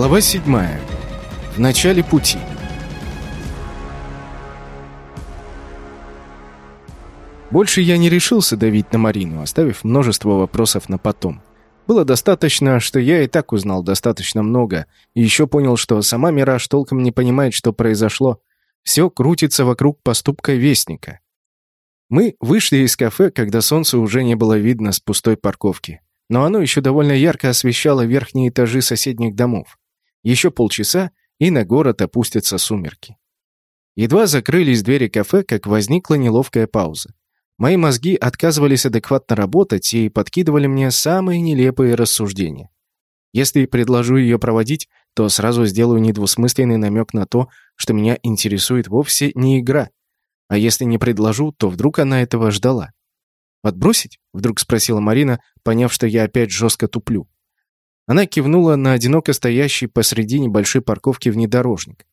Глава 7. В начале пути. Больше я не решился давить на Марину, оставив множество вопросов на потом. Было достаточно, что я и так узнал достаточно много, и еще понял, что сама Мираж толком не понимает, что произошло. Все крутится вокруг поступка Вестника. Мы вышли из кафе, когда солнце уже не было видно с пустой парковки. Но оно еще довольно ярко освещало верхние этажи соседних домов. Еще полчаса, и на город опустятся сумерки. Едва закрылись двери кафе, как возникла неловкая пауза. Мои мозги отказывались адекватно работать и подкидывали мне самые нелепые рассуждения. Если предложу ее проводить, то сразу сделаю недвусмысленный намек на то, что меня интересует вовсе не игра. А если не предложу, то вдруг она этого ждала. «Подбросить?» — вдруг спросила Марина, поняв, что я опять жестко туплю. Она кивнула на одиноко стоящий посреди небольшой парковки внедорожник.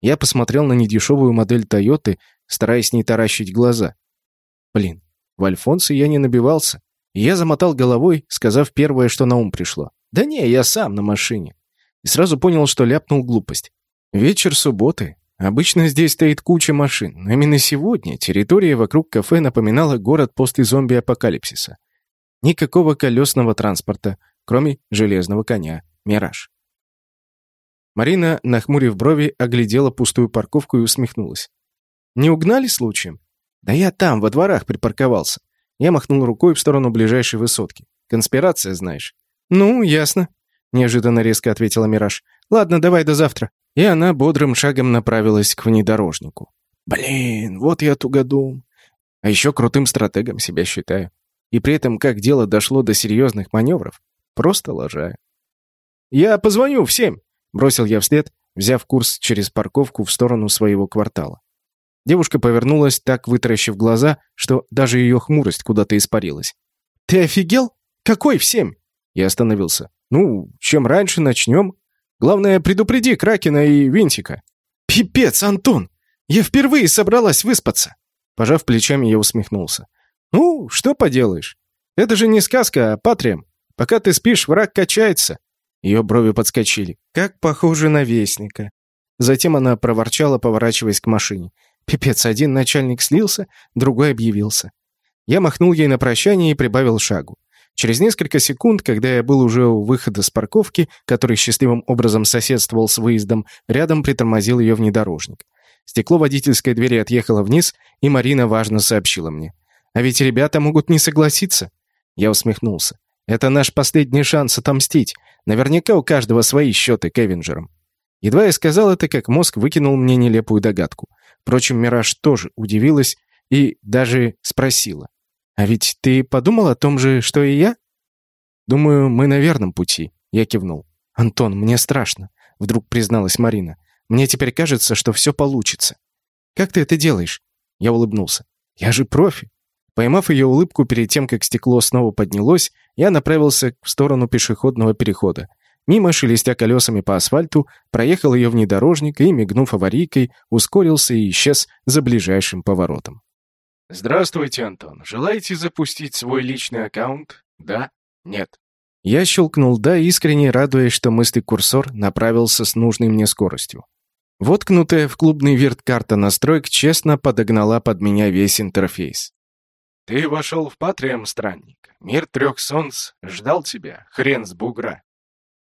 Я посмотрел на недешевую модель «Тойоты», стараясь не таращить глаза. Блин, в Альфонсе я не набивался. Я замотал головой, сказав первое, что на ум пришло. «Да не, я сам на машине». И сразу понял, что ляпнул глупость. Вечер субботы. Обычно здесь стоит куча машин, но именно сегодня территория вокруг кафе напоминала город после зомби-апокалипсиса. Никакого колесного транспорта, кроме железного коня «Мираж». Марина, нахмурив брови, оглядела пустую парковку и усмехнулась. «Не угнали случаем?» «Да я там, во дворах припарковался». Я махнул рукой в сторону ближайшей высотки. «Конспирация, знаешь». «Ну, ясно», — неожиданно резко ответила Мираж. «Ладно, давай до завтра». И она бодрым шагом направилась к внедорожнику. «Блин, вот я тугодум. А еще крутым стратегом себя считаю. И при этом, как дело дошло до серьезных маневров, просто лажаю». «Я позвоню в семь», — бросил я вслед, взяв курс через парковку в сторону своего квартала. Девушка повернулась, так вытаращив глаза, что даже ее хмурость куда-то испарилась. «Ты офигел? Какой в семь?» Я остановился. «Ну, чем раньше начнем. Главное, предупреди Кракена и Винтика». «Пипец, Антон! Я впервые собралась выспаться!» Пожав плечами, я усмехнулся. «Ну, что поделаешь? Это же не сказка, а патриям. Пока ты спишь, враг качается». Ее брови подскочили. «Как похоже на вестника». Затем она проворчала, поворачиваясь к машине. Пипец, один начальник слился, другой объявился. Я махнул ей на прощание и прибавил шагу. Через несколько секунд, когда я был уже у выхода с парковки, который счастливым образом соседствовал с выездом, рядом притормозил ее внедорожник. Стекло водительской двери отъехало вниз, и Марина важно сообщила мне. «А ведь ребята могут не согласиться». Я усмехнулся. «Это наш последний шанс отомстить. Наверняка у каждого свои счеты к Эвенджерам». Едва я сказал это, как мозг выкинул мне нелепую догадку. Впрочем, Мираж тоже удивилась и даже спросила. «А ведь ты подумал о том же, что и я?» «Думаю, мы на верном пути», — я кивнул. «Антон, мне страшно», — вдруг призналась Марина. «Мне теперь кажется, что все получится». «Как ты это делаешь?» Я улыбнулся. «Я же профи». Поймав ее улыбку перед тем, как стекло снова поднялось, я направился в сторону пешеходного перехода. Мимо, шелестя колесами по асфальту, проехал ее внедорожник и, мигнув аварийкой, ускорился и исчез за ближайшим поворотом. «Здравствуйте, Антон. Желаете запустить свой личный аккаунт? Да? Нет?» Я щелкнул «да», искренне радуясь, что мысли курсор направился с нужной мне скоростью. Воткнутая в клубный вирт карта настроек честно подогнала под меня весь интерфейс. «Ты вошел в Патриам, странник. Мир трех солнц ждал тебя, хрен с бугра.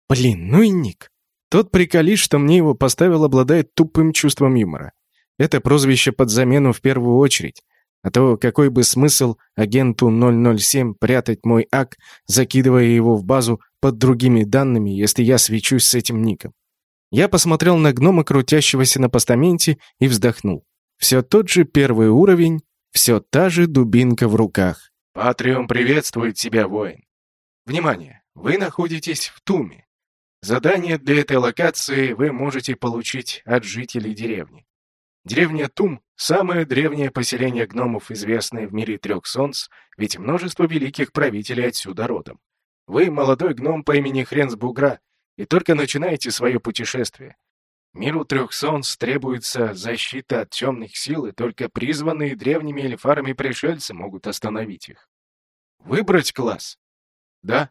Блин, ну и ник. Тот приколист, что мне его поставил, обладает тупым чувством юмора. Это прозвище под замену в первую очередь. А то какой бы смысл агенту 007 прятать мой ак, закидывая его в базу под другими данными, если я свечусь с этим ником? Я посмотрел на гнома, крутящегося на постаменте, и вздохнул. Все тот же первый уровень, все та же дубинка в руках. «Патриум приветствует тебя, воин. Внимание! Вы находитесь в Туме. Задание для этой локации вы можете получить от жителей деревни. Деревня Тум – самое древнее поселение гномов, известное в мире трех солнц, ведь множество великих правителей отсюда родом. Вы молодой гном по имени Хрен с Бугра и только начинаете свое путешествие. Миру трех солнц требуется защита от темных сил, и только призванные древними эльфарами пришельцы могут остановить их. Выбрать класс? Да,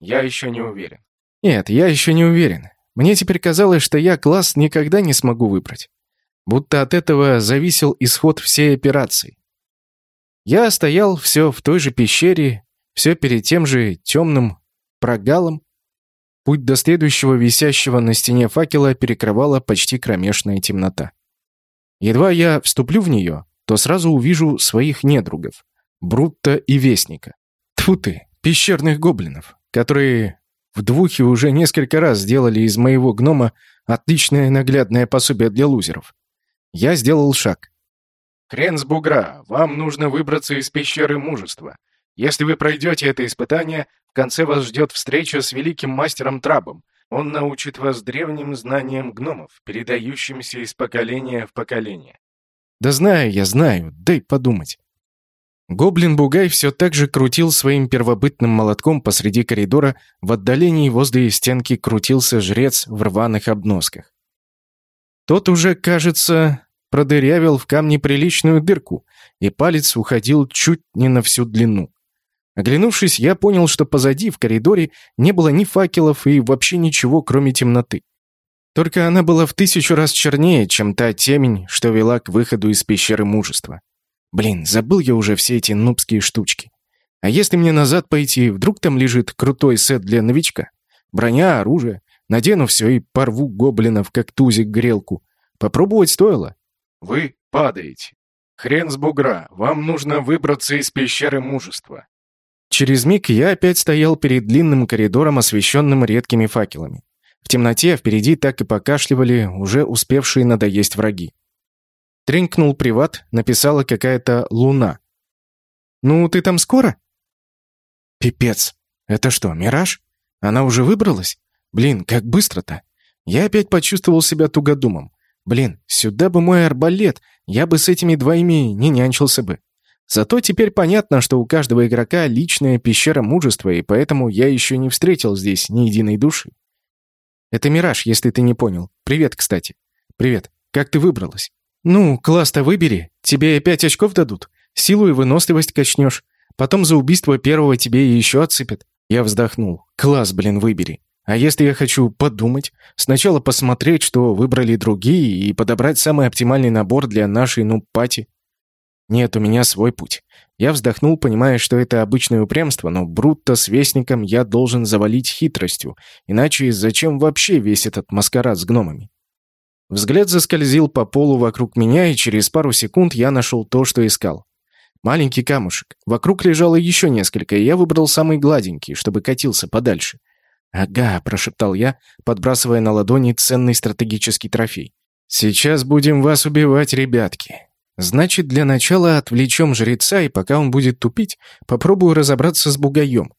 я еще не уверен. Нет, я еще не уверен. Мне теперь казалось, что я класс никогда не смогу выбрать. Будто от этого зависел исход всей операции. Я стоял все в той же пещере, все перед тем же темным прогалом. Путь до следующего висящего на стене факела перекрывала почти кромешная темнота. Едва я вступлю в нее, то сразу увижу своих недругов, Брутта и Вестника. Тьфу ты, пещерных гоблинов, которые в двухе уже несколько раз сделали из моего гнома отличное наглядное пособие для лузеров. Я сделал шаг. «Хрен с бугра, вам нужно выбраться из пещеры мужества. Если вы пройдете это испытание, в конце вас ждет встреча с великим мастером Трабом. Он научит вас древним знаниям гномов, передающимся из поколения в поколение». «Да знаю я, знаю, дай подумать». Гоблин-бугай все так же крутил своим первобытным молотком посреди коридора, в отдалении возле стенки крутился жрец в рваных обносках. Тот уже, кажется, продырявил в камне приличную дырку, и палец уходил чуть не на всю длину. Оглянувшись, я понял, что позади, в коридоре, не было ни факелов и вообще ничего, кроме темноты. Только она была в тысячу раз чернее, чем та темень, что вела к выходу из пещеры мужества. Блин, забыл я уже все эти нубские штучки. А если мне назад пойти, вдруг там лежит крутой сет для новичка? Броня, оружие. Надену все и порву гоблинов, как тузик грелку. Попробовать стоило. Вы падаете. Хрен с бугра, вам нужно выбраться из пещеры мужества. Через миг я опять стоял перед длинным коридором, освещенным редкими факелами. В темноте впереди так и покашливали уже успевшие надоесть враги. Тренькнул приват, написала какая-то луна. «Ну, ты там скоро?» «Пипец! Это что, мираж? Она уже выбралась? Блин, как быстро-то!» Я опять почувствовал себя тугодумом. Блин, сюда бы мой арбалет, я бы с этими двоими не нянчился бы. Зато теперь понятно, что у каждого игрока личная пещера мужества, и поэтому я еще не встретил здесь ни единой души. Это Мираж, если ты не понял. Привет, кстати. Привет. Как ты выбралась? «Ну, класс-то выбери. Тебе пять очков дадут. Силу и выносливость качнешь. Потом за убийство первого тебе еще отсыпят». Я вздохнул. «Класс, блин, выбери. А если я хочу подумать? Сначала посмотреть, что выбрали другие, и подобрать самый оптимальный набор для нашей, ну, пати?» «Нет, у меня свой путь». Я вздохнул, понимая, что это обычное упрямство, но Брутто с Вестником я должен завалить хитростью, иначе зачем вообще весь этот маскарад с гномами? Взгляд заскользил по полу вокруг меня, и через пару секунд я нашел то, что искал. Маленький камушек. Вокруг лежало еще несколько, и я выбрал самый гладенький, чтобы катился подальше. «Ага», — прошептал я, подбрасывая на ладони ценный стратегический трофей. «Сейчас будем вас убивать, ребятки. Значит, для начала отвлечем жреца, и пока он будет тупить, попробую разобраться с бугаем.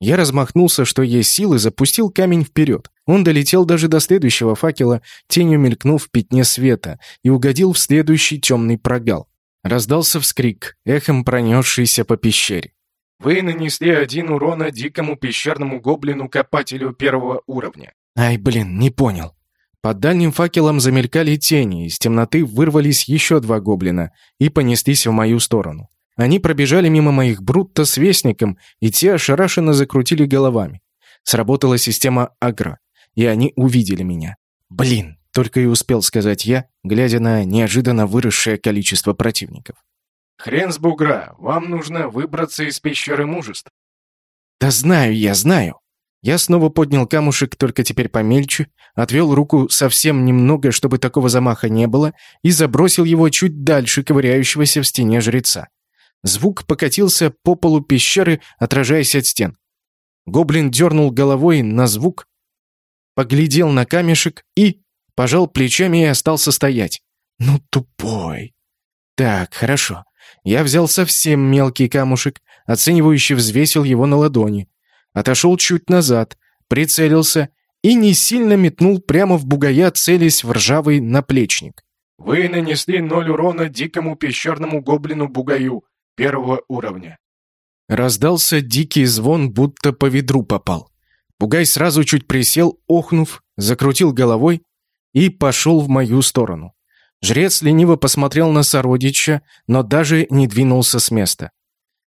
Я размахнулся, что есть силы, запустил камень вперед. Он долетел даже до следующего факела, тенью мелькнув в пятне света, и угодил в следующий темный прогал. Раздался вскрик, эхом пронесшийся по пещере. «Вы нанесли один урона дикому пещерному гоблину-копателю первого уровня». «Ай, блин, не понял». Под дальним факелом замелькали тени, из темноты вырвались еще два гоблина и понеслись в мою сторону. Они пробежали мимо моих брутто с вестником, и те ошарашенно закрутили головами. Сработала система агро, и они увидели меня. Блин, только и успел сказать я, глядя на неожиданно выросшее количество противников. «Хрен с бугра, вам нужно выбраться из пещеры мужества». «Да знаю я, знаю». Я снова поднял камушек, только теперь помельче, отвел руку совсем немного, чтобы такого замаха не было, и забросил его чуть дальше ковыряющегося в стене жреца. Звук покатился по полу пещеры, отражаясь от стен. Гоблин дернул головой на звук, поглядел на камешек и пожал плечами и остался стоять. Ну, тупой. Так, хорошо. Я взял совсем мелкий камушек, оценивающе взвесил его на ладони. Отошел чуть назад, прицелился и не сильно метнул прямо в бугая, целясь в ржавый наплечник. «Вы нанесли ноль урона дикому пещерному гоблину-бугаю первого уровня. Раздался дикий звон, будто по ведру попал. Бугай сразу чуть присел, охнув, закрутил головой и пошел в мою сторону. Жрец лениво посмотрел на сородича, но даже не двинулся с места.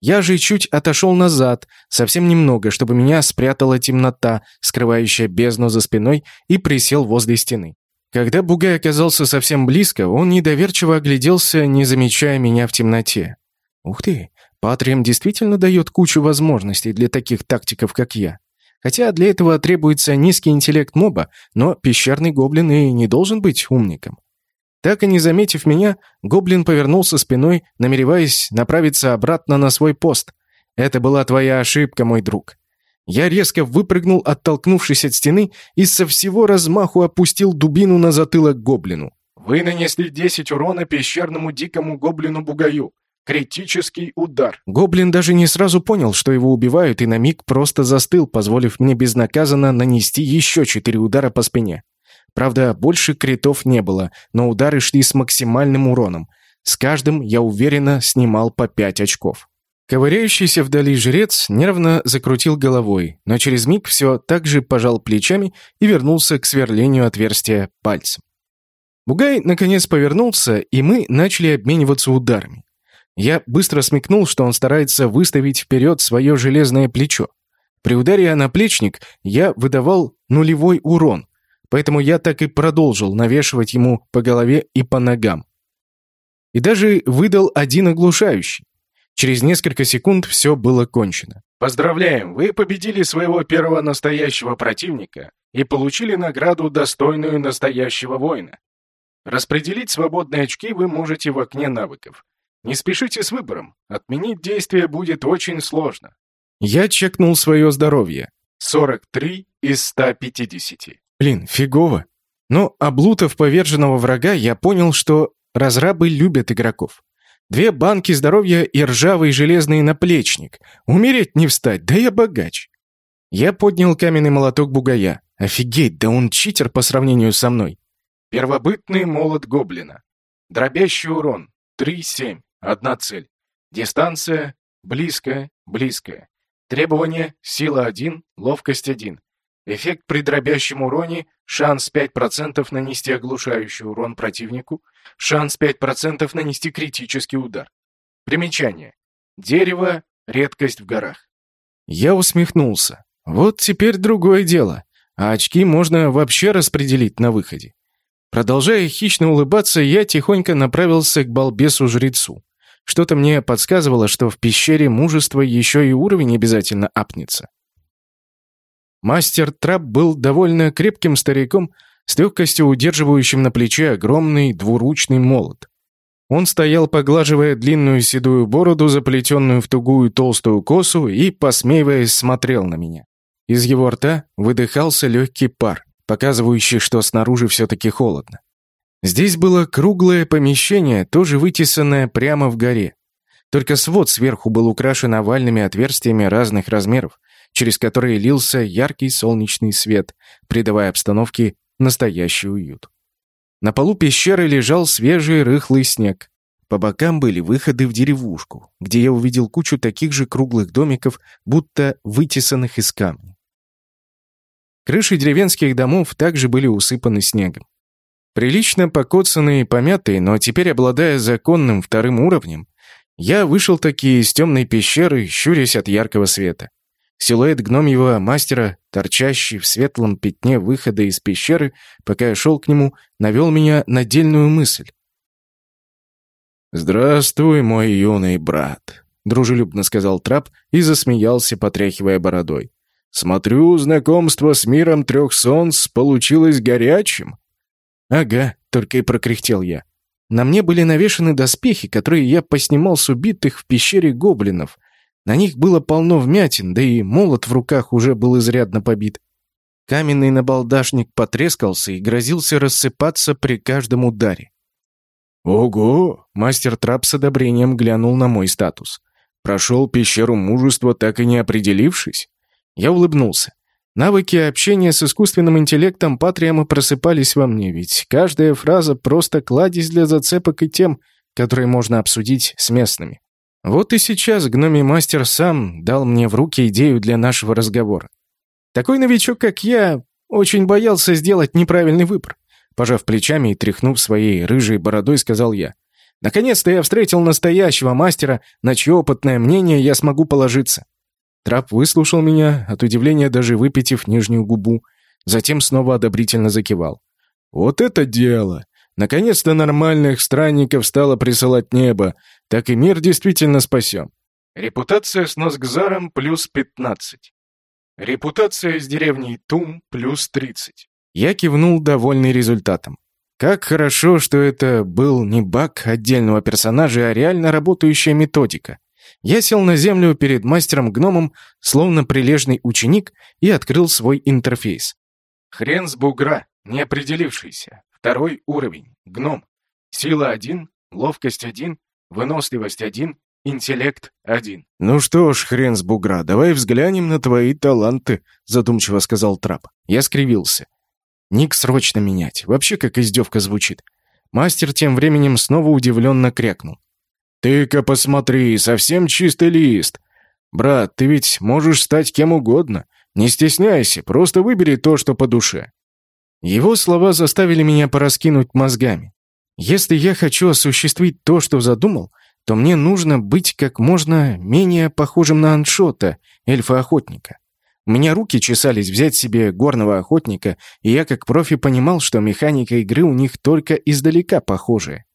Я же чуть отошел назад, совсем немного, чтобы меня спрятала темнота, скрывающая бездну за спиной, и присел возле стены. Когда Бугай оказался совсем близко, он недоверчиво огляделся, не замечая меня в темноте. Ух ты, Патрием действительно дает кучу возможностей для таких тактиков, как я. Хотя для этого требуется низкий интеллект моба, но пещерный гоблин и не должен быть умником. Так и не заметив меня, гоблин повернулся спиной, намереваясь направиться обратно на свой пост. Это была твоя ошибка, мой друг. Я резко выпрыгнул, оттолкнувшись от стены, и со всего размаху опустил дубину на затылок гоблину. Вы нанесли 10 урона пещерному дикому гоблину-бугаю. Критический удар. Гоблин даже не сразу понял, что его убивают, и на миг просто застыл, позволив мне безнаказанно нанести еще четыре удара по спине. Правда, больше критов не было, но удары шли с максимальным уроном. С каждым я уверенно снимал по пять очков. Ковыряющийся вдали жрец нервно закрутил головой, но через миг все так же пожал плечами и вернулся к сверлению отверстия пальцем. Бугай наконец повернулся, и мы начали обмениваться ударами. Я быстро смекнул, что он старается выставить вперед свое железное плечо. При ударе о наплечник я выдавал нулевой урон, поэтому я так и продолжил навешивать ему по голове и по ногам. И даже выдал один оглушающий. Через несколько секунд все было кончено. Поздравляем, вы победили своего первого настоящего противника и получили награду, достойную настоящего воина. Распределить свободные очки вы можете в окне навыков. Не спешите с выбором. Отменить действие будет очень сложно. Я чекнул свое здоровье. 43 из 150. Блин, фигово. Но, облутав поверженного врага, я понял, что разрабы любят игроков. Две банки здоровья и ржавый железный наплечник. Умереть не встать, да я богач. Я поднял каменный молоток бугая. Офигеть, да он читер по сравнению со мной. Первобытный молот гоблина. Дробящий урон. 3-7. Одна цель. Дистанция близкая, близкая. Требование сила 1, ловкость 1. Эффект при дробящем уроне, шанс 5% нанести оглушающий урон противнику, шанс 5% нанести критический удар. Примечание. Дерево — редкость в горах. Я усмехнулся. Вот теперь другое дело. А очки можно вообще распределить на выходе. Продолжая хищно улыбаться, я тихонько направился к балбесу-жрецу. Что-то мне подсказывало, что в пещере мужества еще и уровень обязательно апнется. Мастер Трап был довольно крепким стариком, с легкостью удерживающим на плече огромный двуручный молот. Он стоял, поглаживая длинную седую бороду, заплетенную в тугую толстую косу, и, посмеиваясь, смотрел на меня. Из его рта выдыхался легкий пар, показывающий, что снаружи все-таки холодно. Здесь было круглое помещение, тоже вытесанное прямо в горе. Только свод сверху был украшен овальными отверстиями разных размеров, через которые лился яркий солнечный свет, придавая обстановке настоящий уют. На полу пещеры лежал свежий рыхлый снег. По бокам были выходы в деревушку, где я увидел кучу таких же круглых домиков, будто вытесанных из камня. Крыши деревенских домов также были усыпаны снегом. Прилично покоцанный и помятый, но теперь обладая законным вторым уровнем, я вышел таки из темной пещеры, щурясь от яркого света. Силуэт гномьего мастера, торчащий в светлом пятне выхода из пещеры, пока я шел к нему, навел меня на дельную мысль. «Здравствуй, мой юный брат», — дружелюбно сказал трап и засмеялся, потряхивая бородой. «Смотрю, знакомство с миром трех солнц получилось горячим. «Ага», — только и прокряхтел я. На мне были навешаны доспехи, которые я поснимал с убитых в пещере гоблинов. На них было полно вмятин, да и молот в руках уже был изрядно побит. Каменный набалдашник потрескался и грозился рассыпаться при каждом ударе. «Ого!» — мастер Трап с одобрением глянул на мой статус. «Прошел пещеру мужества, так и не определившись?» Я улыбнулся. Навыки общения с искусственным интеллектом Патриама просыпались во мне, ведь каждая фраза просто кладезь для зацепок и тем, которые можно обсудить с местными. Вот и сейчас гномий мастер сам дал мне в руки идею для нашего разговора. Такой новичок, как я, очень боялся сделать неправильный выбор. Пожав плечами и тряхнув своей рыжей бородой, сказал я. Наконец-то я встретил настоящего мастера, на чье опытное мнение я смогу положиться. Трап выслушал меня, от удивления даже выпитив нижнюю губу, затем снова одобрительно закивал. «Вот это дело! Наконец-то нормальных странников стало присылать небо, так и мир действительно спасен». Репутация с Носгзаром плюс 15. Репутация с деревней Тум плюс 30. Я кивнул, довольный результатом. Как хорошо, что это был не баг отдельного персонажа, а реально работающая методика. Я сел на землю перед мастером-гномом, словно прилежный ученик, и открыл свой интерфейс. Хрен с бугра, неопределившийся. Второй уровень. Гном. Сила 1, ловкость 1, выносливость 1, интеллект 1. «Ну что ж, хрен с бугра, давай взглянем на твои таланты», задумчиво сказал Трап. Я скривился. Ник срочно менять. Вообще как издевка звучит. Мастер тем временем снова удивленно крякнул. «Ты-ка посмотри, совсем чистый лист. Брат, ты ведь можешь стать кем угодно. Не стесняйся, просто выбери то, что по душе». Его слова заставили меня пораскинуть мозгами. Если я хочу осуществить то, что задумал, то мне нужно быть как можно менее похожим на аншота, эльфа-охотника. У меня руки чесались взять себе горного охотника, и я как профи понимал, что механика игры у них только издалека похожая.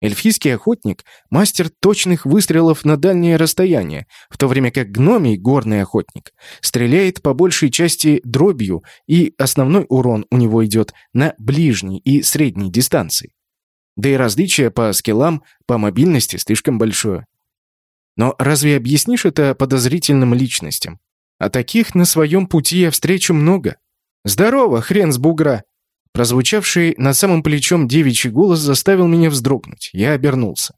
Эльфийский охотник — мастер точных выстрелов на дальнее расстояние, в то время как гномий, горный охотник, стреляет по большей части дробью, и основной урон у него идет на ближней и средней дистанции. Да и различие по скиллам, по мобильности слишком большое. Но разве объяснишь это подозрительным личностям? А таких на своем пути я встречу много. «Здорово, хрен с бугра!» Прозвучавший над самым плечом девичий голос заставил меня вздрогнуть. Я обернулся.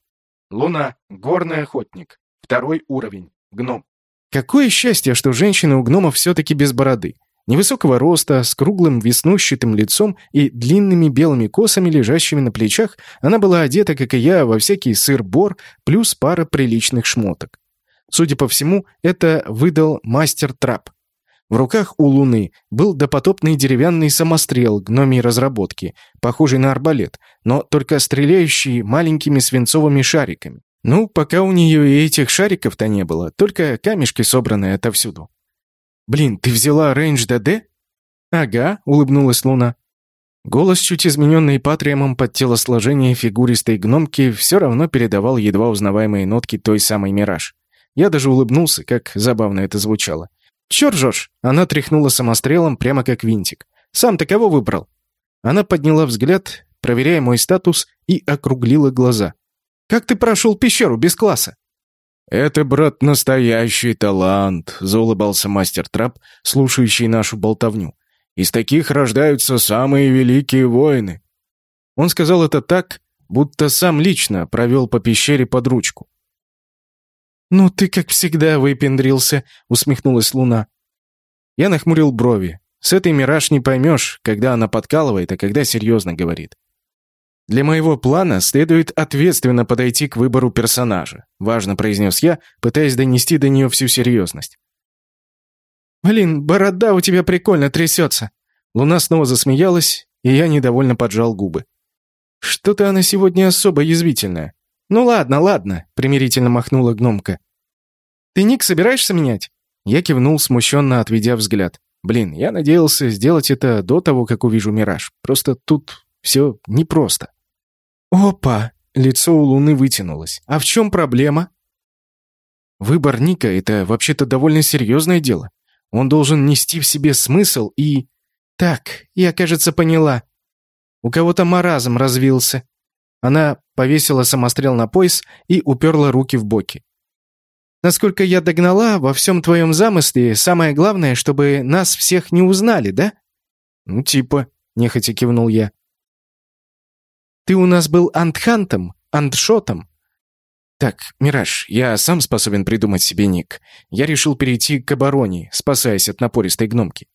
«Луна, горный охотник, второй уровень, гном». Какое счастье, что женщина у гнома все-таки без бороды. Невысокого роста, с круглым веснущатым лицом и длинными белыми косами, лежащими на плечах, она была одета, как и я, во всякий сыр-бор, плюс пара приличных шмоток. Судя по всему, это выдал мастер Трап. В руках у Луны был допотопный деревянный самострел гномей разработки, похожий на арбалет, но только стреляющий маленькими свинцовыми шариками. Ну, пока у нее и этих шариков-то не было, только камешки, собранные отовсюду. «Блин, ты взяла range DD?» «Ага», — улыбнулась Луна. Голос, чуть измененный Патриамом под телосложение фигуристой гномки, все равно передавал едва узнаваемые нотки той самой «Мираж». Я даже улыбнулся, как забавно это звучало. «Чё ржёшь?» Она тряхнула самострелом прямо как винтик. «Сам-то кого выбрал?» Она подняла взгляд, проверяя мой статус, и округлила глаза. «Как ты прошел пещеру без класса?» «Это, брат, настоящий талант», — заулыбался мастер Трап, слушающий нашу болтовню. «Из таких рождаются самые великие воины». Он сказал это так, будто сам лично провел по пещере под ручку. «Ну ты, как всегда, выпендрился», — усмехнулась Луна. Я нахмурил брови. С этой мираж не поймешь, когда она подкалывает, а когда серьезно говорит. «Для моего плана следует ответственно подойти к выбору персонажа», — важно произнес я, пытаясь донести до нее всю серьезность. «Блин, борода у тебя прикольно трясется!» Луна снова засмеялась, и я недовольно поджал губы. «Что-то она сегодня особо язвительная. «Ну ладно, ладно», — примирительно махнула гномка. «Ты ник собираешься менять?» Я кивнул, смущенно отведя взгляд. «Блин, я надеялся сделать это до того, как увижу мираж. Просто тут все непросто». «Опа!» — лицо у Луны вытянулось. «А в чем проблема?» Выбор Ника — это вообще-то довольно серьезное дело. Он должен нести в себе смысл и... Так, я, кажется, поняла. У кого-то маразм развился. Она повесила самострел на пояс и уперла руки в боки. «Насколько я догнала, во всем твоем замысле самое главное, чтобы нас всех не узнали, да?» «Ну, типа», — нехотя кивнул я. «Ты у нас был антхантом, антшотом». «Так, Мираж, я сам способен придумать себе ник. Я решил перейти к обороне, спасаясь от напористой гномки».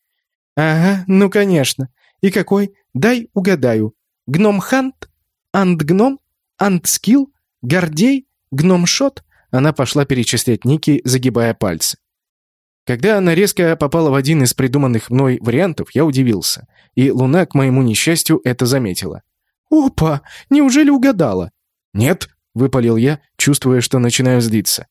«Ага, ну конечно. И какой? Дай угадаю. Гном-хант?» Антгном? Антскилл? Гордей? Гномшот? Она пошла перечислять ники, загибая пальцы. Когда она резко попала в один из придуманных мной вариантов, я удивился. И Луна, к моему несчастью, это заметила. «Опа! Неужели угадала?» «Нет», — выпалил я, чувствуя, что начинаю злиться.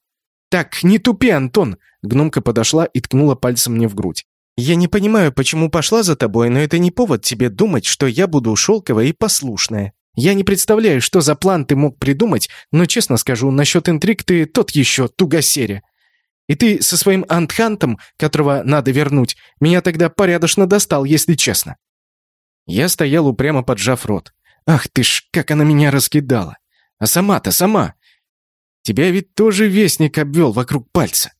«Так, не тупи, Антон!» Гномка подошла и ткнула пальцем мне в грудь. «Я не понимаю, почему пошла за тобой, но это не повод тебе думать, что я буду шелковая и послушная. Я не представляю, что за план ты мог придумать, но, честно скажу, насчет интриг ты тот еще тугосеря. И ты со своим антхантом, которого надо вернуть, меня тогда порядочно достал, если честно». Я стоял упрямо поджав рот. «Ах ты ж, как она меня раскидала! А сама-то сама! Тебя ведь тоже вестник обвел вокруг пальца!»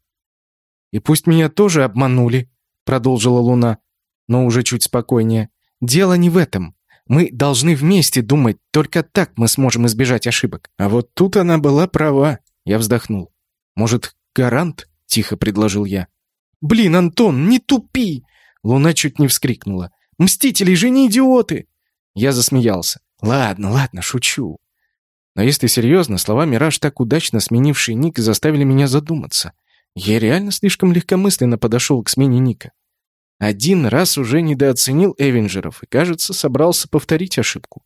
«И пусть меня тоже обманули», — продолжила Луна, но уже чуть спокойнее. «Дело не в этом. Мы должны вместе думать, только так мы сможем избежать ошибок». А вот тут она была права, я вздохнул. «Может, гарант?» — тихо предложил я. «Блин, Антон, не тупи!» Луна чуть не вскрикнула. «Мстители же не идиоты!» Я засмеялся. «Ладно, ладно, шучу». Но если серьезно, слова Мираж, так удачно сменивший ник, заставили меня задуматься. Я реально слишком легкомысленно подошел к смене ника. Один раз уже недооценил Эвенджеров и, кажется, собрался повторить ошибку.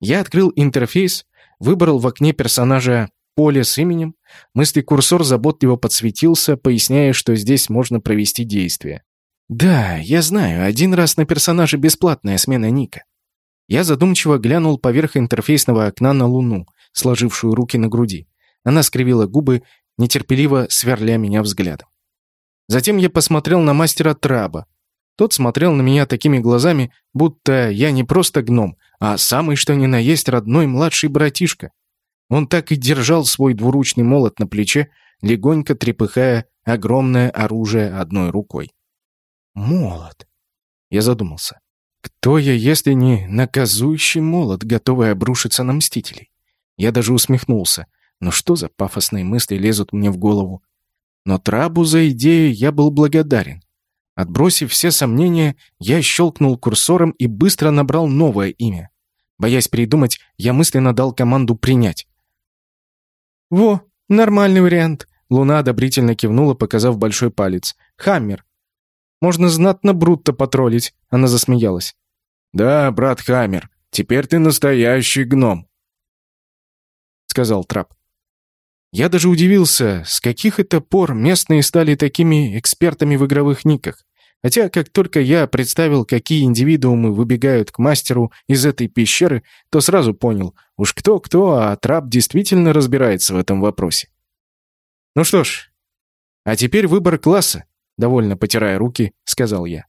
Я открыл интерфейс, выбрал в окне персонажа поле с именем, мысли курсор заботливо подсветился, поясняя, что здесь можно провести действие. Да, я знаю, один раз на персонаже бесплатная смена ника. Я задумчиво глянул поверх интерфейсного окна на Луну, сложившую руки на груди. Она скривила губы, нетерпеливо сверля меня взглядом. Затем я посмотрел на мастера Траба. Тот смотрел на меня такими глазами, будто я не просто гном, а самый что ни на есть родной младший братишка. Он так и держал свой двуручный молот на плече, легонько трепыхая огромное оружие одной рукой. Молот. Я задумался. Кто я, если не наказующий молот, готовый обрушиться на мстителей? Я даже усмехнулся. Но что за пафосные мысли лезут мне в голову? Но Трабу за идею я был благодарен. Отбросив все сомнения, я щелкнул курсором и быстро набрал новое имя. Боясь передумать, я мысленно дал команду принять. «Во, нормальный вариант!» Луна одобрительно кивнула, показав большой палец. «Хаммер!» «Можно знатно брутто потроллить!» Она засмеялась. «Да, брат Хаммер, теперь ты настоящий гном!» Сказал Трап. Я даже удивился, с каких это пор местные стали такими экспертами в игровых никах. Хотя, как только я представил, какие индивидуумы выбегают к мастеру из этой пещеры, то сразу понял, уж кто-кто, а Трап действительно разбирается в этом вопросе. «Ну что ж, а теперь выбор класса», — довольно потирая руки, сказал я.